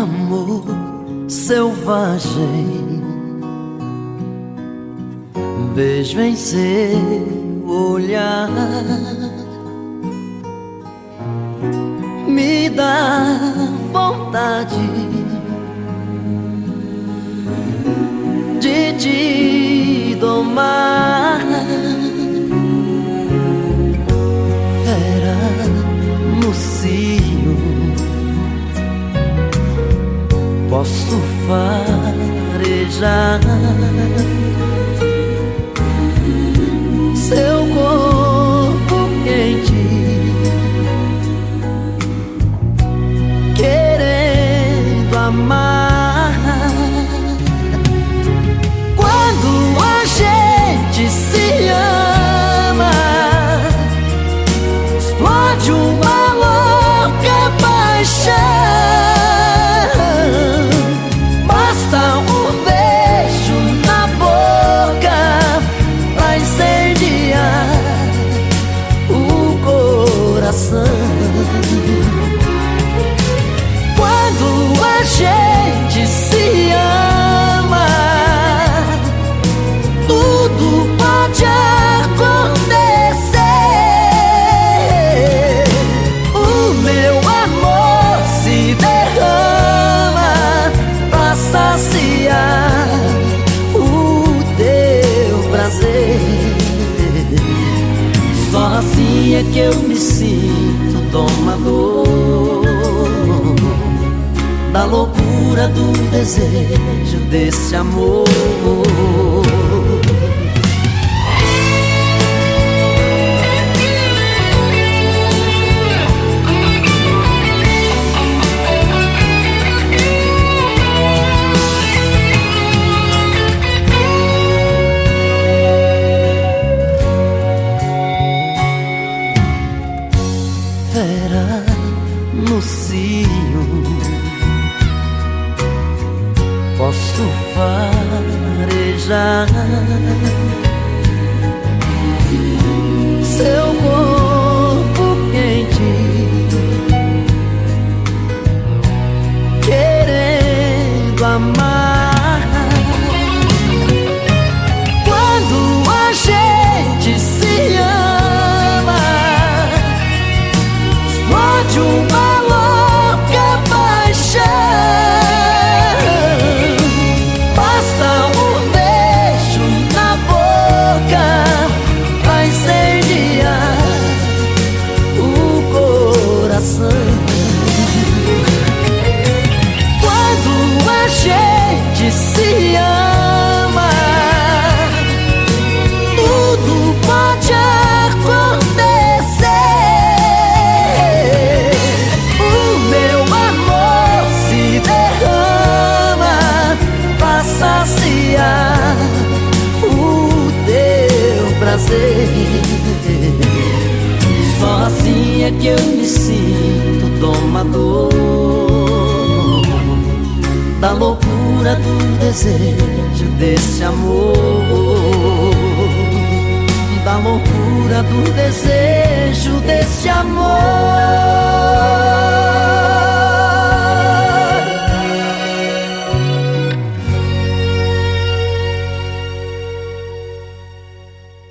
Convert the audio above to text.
amor selvagem. Beijo em seu olhar. Me dá vontade posso farejar. seu corpo Quando Só assim é que eu me sinto domador Da loucura do desejo desse amor Posso farejar. Seu corpo quente Querendo amar prazer. Só assim é que eu me sinto domador da loucura do desejo desse amor da loucura do desejo desse amor